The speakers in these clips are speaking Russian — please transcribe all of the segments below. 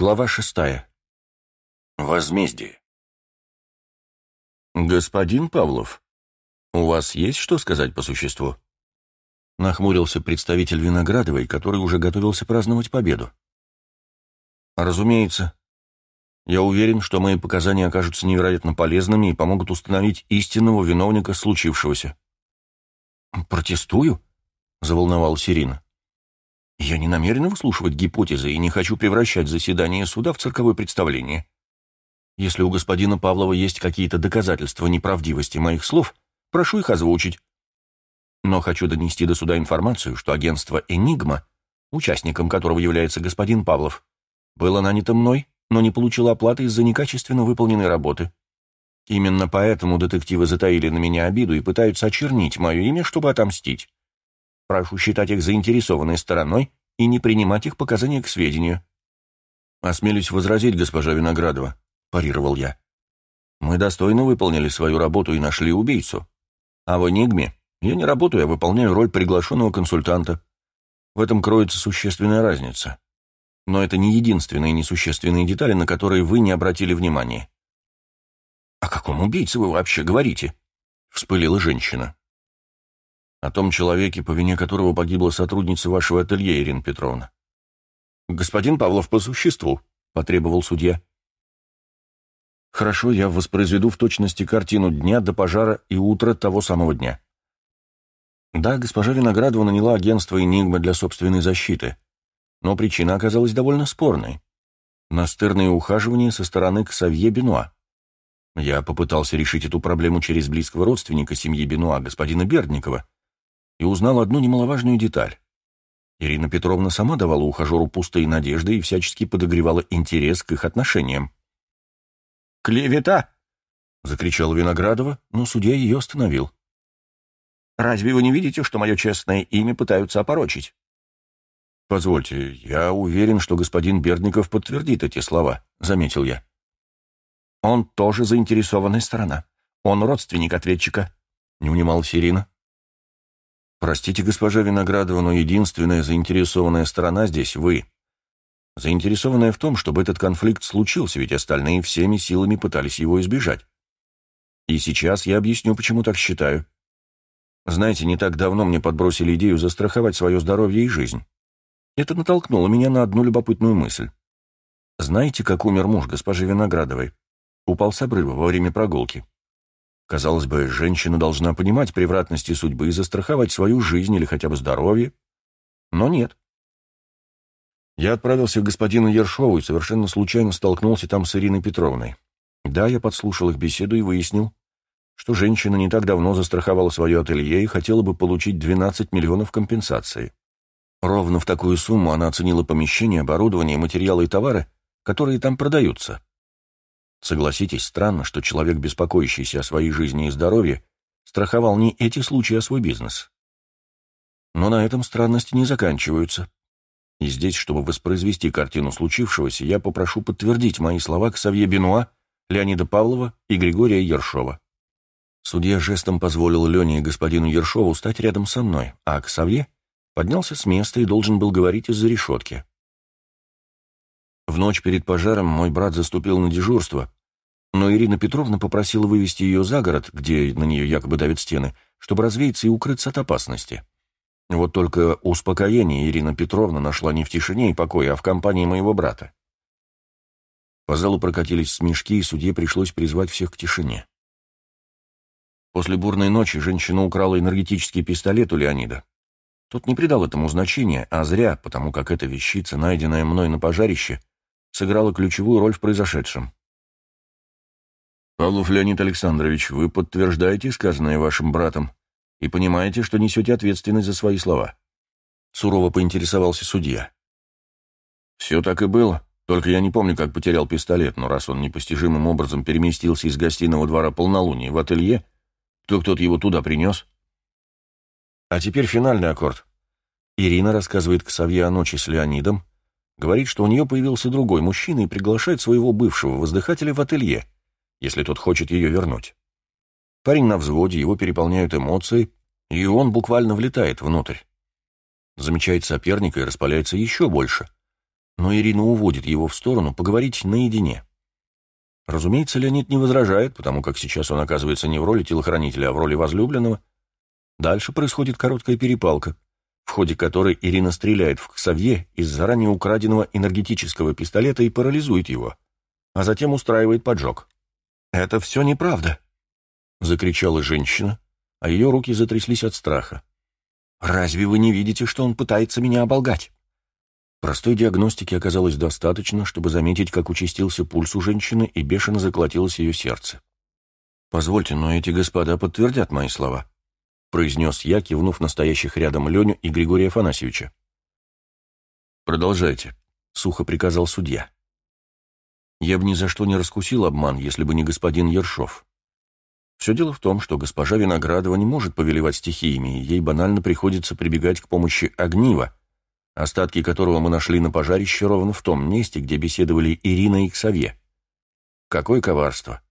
Глава шестая. Возмездие. «Господин Павлов, у вас есть что сказать по существу?» Нахмурился представитель Виноградовой, который уже готовился праздновать победу. «Разумеется. Я уверен, что мои показания окажутся невероятно полезными и помогут установить истинного виновника случившегося». «Протестую?» — заволновалась Ирина. Я не намерен выслушивать гипотезы и не хочу превращать заседание суда в цирковое представление. Если у господина Павлова есть какие-то доказательства неправдивости моих слов, прошу их озвучить. Но хочу донести до суда информацию, что агентство «Энигма», участником которого является господин Павлов, было нанято мной, но не получило оплаты из-за некачественно выполненной работы. Именно поэтому детективы затаили на меня обиду и пытаются очернить мое имя, чтобы отомстить. Прошу считать их заинтересованной стороной и не принимать их показания к сведению. «Осмелюсь возразить, госпожа Виноградова», — парировал я. «Мы достойно выполнили свою работу и нашли убийцу. А в «Энигме» я не работаю, а выполняю роль приглашенного консультанта. В этом кроется существенная разница. Но это не единственные несущественные детали, на которые вы не обратили внимания». «О каком убийце вы вообще говорите?» — вспылила женщина. О том человеке, по вине которого погибла сотрудница вашего ателье, Ирина Петровна. «Господин Павлов, по существу», — потребовал судья. «Хорошо, я воспроизведу в точности картину дня до пожара и утра того самого дня». Да, госпожа Виноградова наняла агентство «Энигма» для собственной защиты, но причина оказалась довольно спорной. Настырные ухаживания со стороны Ксавье Бенуа. Я попытался решить эту проблему через близкого родственника семьи Бенуа, господина Бердникова, и узнал одну немаловажную деталь. Ирина Петровна сама давала ухажеру пустые надежды и всячески подогревала интерес к их отношениям. «Клевета!» — закричала Виноградова, но судья ее остановил. «Разве вы не видите, что мое честное имя пытаются опорочить?» «Позвольте, я уверен, что господин Бердников подтвердит эти слова», — заметил я. «Он тоже заинтересованная сторона. Он родственник ответчика», — не унималась Ирина. Простите, госпожа Виноградова, но единственная заинтересованная сторона здесь вы. Заинтересованная в том, чтобы этот конфликт случился, ведь остальные всеми силами пытались его избежать. И сейчас я объясню, почему так считаю. Знаете, не так давно мне подбросили идею застраховать свое здоровье и жизнь. Это натолкнуло меня на одну любопытную мысль. Знаете, как умер муж госпожи Виноградовой? Упал с обрыва во время прогулки. Казалось бы, женщина должна понимать превратности судьбы и застраховать свою жизнь или хотя бы здоровье. Но нет. Я отправился к господину Ершову и совершенно случайно столкнулся там с Ириной Петровной. Да, я подслушал их беседу и выяснил, что женщина не так давно застраховала свое ателье и хотела бы получить 12 миллионов компенсации. Ровно в такую сумму она оценила помещение, оборудование, материалы и товары, которые там продаются. Согласитесь, странно, что человек, беспокоящийся о своей жизни и здоровье, страховал не эти случаи, а свой бизнес. Но на этом странности не заканчиваются. И здесь, чтобы воспроизвести картину случившегося, я попрошу подтвердить мои слова к Савье Бенуа, Леонида Павлова и Григория Ершова. Судья жестом позволил Лене и господину Ершову стать рядом со мной, а к Савье поднялся с места и должен был говорить из-за решетки. В ночь перед пожаром мой брат заступил на дежурство, но Ирина Петровна попросила вывести ее за город, где на нее якобы давят стены, чтобы развеяться и укрыться от опасности. Вот только успокоение Ирина Петровна нашла не в тишине и покое, а в компании моего брата. По залу прокатились смешки, и судье пришлось призвать всех к тишине. После бурной ночи женщина украла энергетический пистолет у Леонида. Тот не придал этому значения, а зря, потому как эта вещица, найденная мной на пожарище, сыграла ключевую роль в произошедшем. «Павлов Леонид Александрович, вы подтверждаете сказанное вашим братом и понимаете, что несете ответственность за свои слова?» Сурово поинтересовался судья. «Все так и было, только я не помню, как потерял пистолет, но раз он непостижимым образом переместился из гостиного двора полнолуния в ателье, то кто-то его туда принес». А теперь финальный аккорд. Ирина рассказывает к Савье о ночи с Леонидом, Говорит, что у нее появился другой мужчина и приглашает своего бывшего воздыхателя в ателье, если тот хочет ее вернуть. Парень на взводе, его переполняют эмоции, и он буквально влетает внутрь. Замечает соперника и распаляется еще больше. но Ирина уводит его в сторону поговорить наедине. Разумеется, Леонид не возражает, потому как сейчас он оказывается не в роли телохранителя, а в роли возлюбленного. Дальше происходит короткая перепалка, в ходе которой Ирина стреляет в Ксавье из заранее украденного энергетического пистолета и парализует его, а затем устраивает поджог. «Это все неправда», — закричала женщина, а ее руки затряслись от страха. «Разве вы не видите, что он пытается меня оболгать?» Простой диагностики оказалось достаточно, чтобы заметить, как участился пульс у женщины и бешено заколотилось ее сердце. «Позвольте, но эти господа подтвердят мои слова», — произнес я, кивнув настоящих рядом Леню и Григория Афанасьевича. «Продолжайте», — сухо приказал судья. «Я бы ни за что не раскусил обман, если бы не господин Ершов. Все дело в том, что госпожа Виноградова не может повелевать стихиями, и ей банально приходится прибегать к помощи огнива, остатки которого мы нашли на пожарище ровно в том месте, где беседовали Ирина и Ксавье. Какое коварство!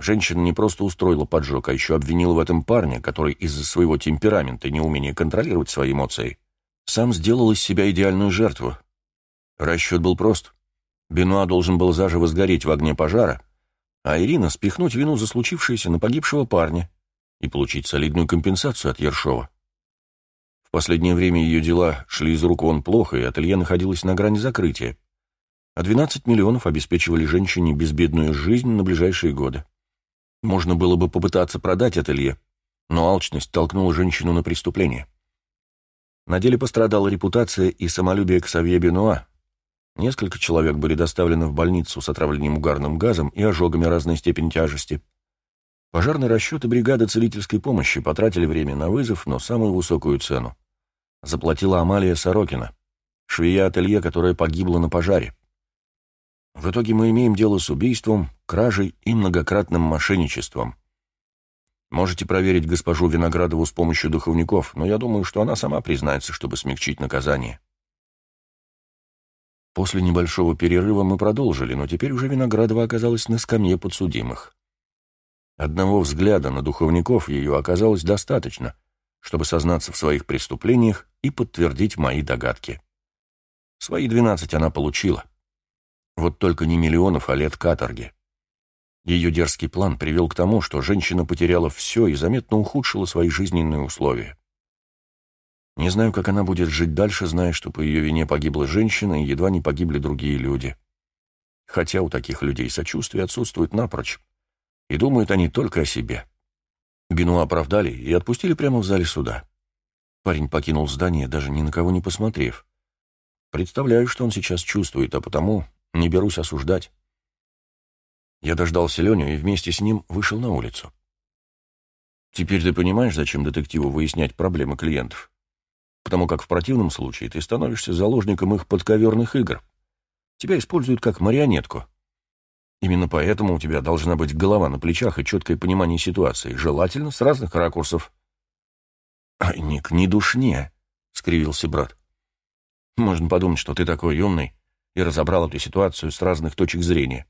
Женщина не просто устроила поджог, а еще обвинила в этом парня, который из-за своего темперамента и неумения контролировать свои эмоции сам сделал из себя идеальную жертву. Расчет был прост. Бенуа должен был заживо сгореть в огне пожара, а Ирина спихнуть вину за случившееся на погибшего парня и получить солидную компенсацию от Ершова. В последнее время ее дела шли из рук вон плохо, и ателье находилось на грани закрытия. А 12 миллионов обеспечивали женщине безбедную жизнь на ближайшие годы. Можно было бы попытаться продать ателье, но алчность толкнула женщину на преступление. На деле пострадала репутация и самолюбие Ксавье Бенуа. Несколько человек были доставлены в больницу с отравлением угарным газом и ожогами разной степени тяжести. Пожарный расчет и бригада целительской помощи потратили время на вызов, но самую высокую цену заплатила Амалия Сорокина, швея ателье, которая погибла на пожаре. В итоге мы имеем дело с убийством, кражей и многократным мошенничеством. Можете проверить госпожу Виноградову с помощью духовников, но я думаю, что она сама признается, чтобы смягчить наказание. После небольшого перерыва мы продолжили, но теперь уже Виноградова оказалась на скамье подсудимых. Одного взгляда на духовников ее оказалось достаточно — чтобы сознаться в своих преступлениях и подтвердить мои догадки. Свои двенадцать она получила. Вот только не миллионов, а лет каторги. Ее дерзкий план привел к тому, что женщина потеряла все и заметно ухудшила свои жизненные условия. Не знаю, как она будет жить дальше, зная, что по ее вине погибла женщина и едва не погибли другие люди. Хотя у таких людей сочувствие отсутствует напрочь, и думают они только о себе. Бину оправдали и отпустили прямо в зале суда. Парень покинул здание, даже ни на кого не посмотрев. Представляю, что он сейчас чувствует, а потому не берусь осуждать. Я дождался Леню и вместе с ним вышел на улицу. Теперь ты понимаешь, зачем детективу выяснять проблемы клиентов? Потому как в противном случае ты становишься заложником их подковерных игр. Тебя используют как марионетку. Именно поэтому у тебя должна быть голова на плечах и четкое понимание ситуации, желательно с разных ракурсов. «Ай, Ник, не душне», — скривился брат. «Можно подумать, что ты такой умный и разобрал эту ситуацию с разных точек зрения.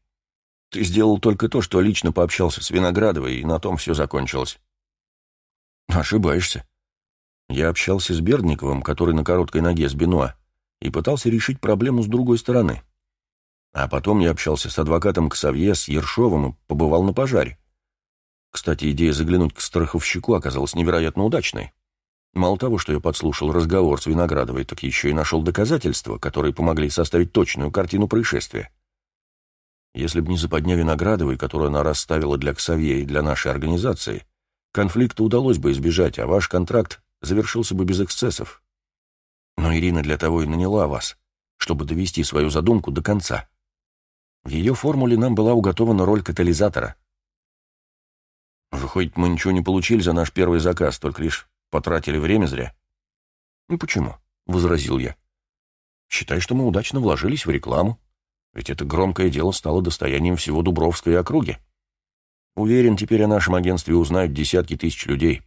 Ты сделал только то, что лично пообщался с Виноградовой, и на том все закончилось». «Ошибаешься. Я общался с Бердниковым, который на короткой ноге с Бенуа, и пытался решить проблему с другой стороны». А потом я общался с адвокатом Ксавье, с Ершовым и побывал на пожаре. Кстати, идея заглянуть к страховщику оказалась невероятно удачной. Мало того, что я подслушал разговор с Виноградовой, так еще и нашел доказательства, которые помогли составить точную картину происшествия. Если бы не западня Виноградовой, которую она расставила для Ксавье и для нашей организации, конфликта удалось бы избежать, а ваш контракт завершился бы без эксцессов. Но Ирина для того и наняла вас, чтобы довести свою задумку до конца. В ее формуле нам была уготована роль катализатора. Выходит, мы ничего не получили за наш первый заказ, только лишь потратили время зря. «Ну почему?» — возразил я. «Считай, что мы удачно вложились в рекламу, ведь это громкое дело стало достоянием всего Дубровской округи. Уверен, теперь о нашем агентстве узнают десятки тысяч людей.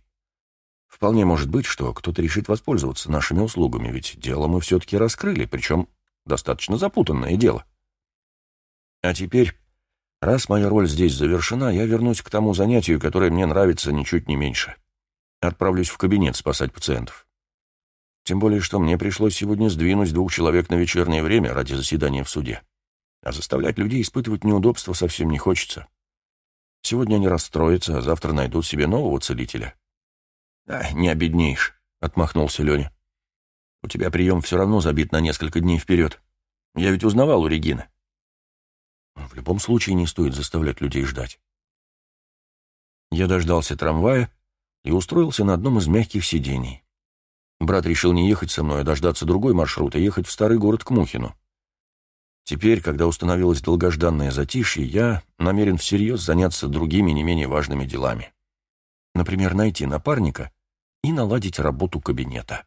Вполне может быть, что кто-то решит воспользоваться нашими услугами, ведь дело мы все-таки раскрыли, причем достаточно запутанное дело. А теперь, раз моя роль здесь завершена, я вернусь к тому занятию, которое мне нравится ничуть не меньше. Отправлюсь в кабинет спасать пациентов. Тем более, что мне пришлось сегодня сдвинуть двух человек на вечернее время ради заседания в суде. А заставлять людей испытывать неудобства совсем не хочется. Сегодня они расстроятся, а завтра найдут себе нового целителя. «А, не обеднеешь», — отмахнулся Леня. «У тебя прием все равно забит на несколько дней вперед. Я ведь узнавал у Регины». В любом случае не стоит заставлять людей ждать. Я дождался трамвая и устроился на одном из мягких сидений. Брат решил не ехать со мной, а дождаться другой маршрут и ехать в старый город к Мухину. Теперь, когда установилось долгожданное затишье, я намерен всерьез заняться другими не менее важными делами. Например, найти напарника и наладить работу кабинета.